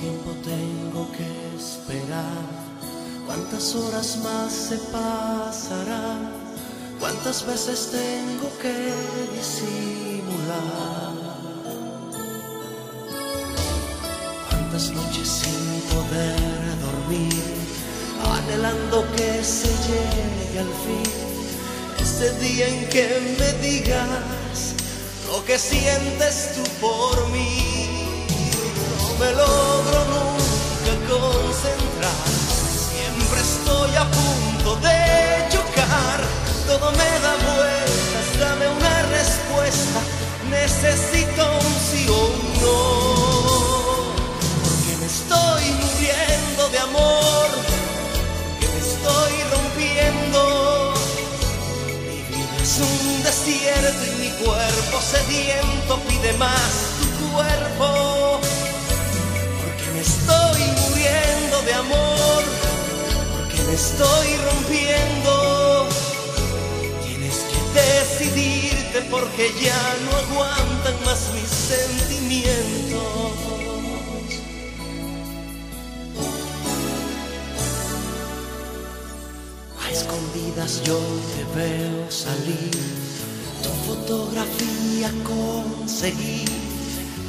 Cuánto tiempo tengo que esperar? ¿Cuántas horas más se pasarán? ¿Cuántas veces tengo que disimular? ¿Cuántas noches sin poder dormir? Anhelando que se llegue al fin ese día en que me digas lo que sientes tú por mí. Y mi cuerpo sediento pide más tu cuerpo. Porque me estoy muriendo de amor, porque me estoy rompiendo. Tienes que decidirte porque ya no aguantan más mis sentimientos. A escondidas yo te veo salir, tu fotografía conseguí,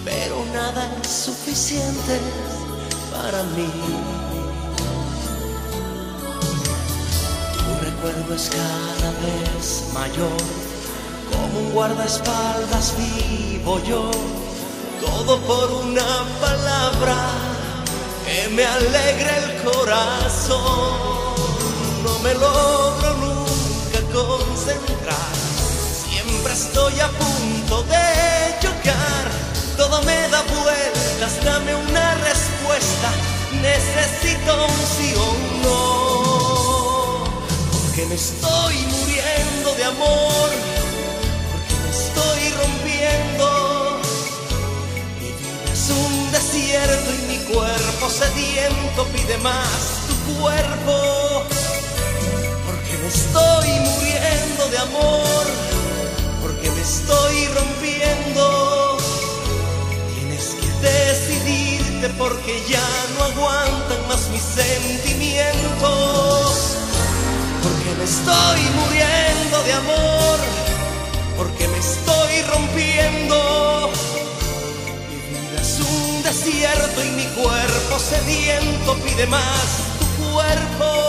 pero nada es suficiente para mí. Tu recuerdo es cada vez mayor, como un guardaespaldas vivo yo, todo por una palabra que me alegra el corazón. No me logro estoy a punto de chocar. Todo me da vueltas, dame una respuesta, necesito un sí o un no. Porque me estoy muriendo de amor, porque me estoy rompiendo. Mi vida es un desierto y mi cuerpo sediento pide más tu cuerpo. Porque me estoy muriendo de amor, estoy rompiendo. Tienes que decidirte porque ya no aguantan más mis sentimientos. Porque me estoy muriendo de amor, porque me estoy rompiendo. Mi vida es un desierto y mi cuerpo sediento pide más tu cuerpo.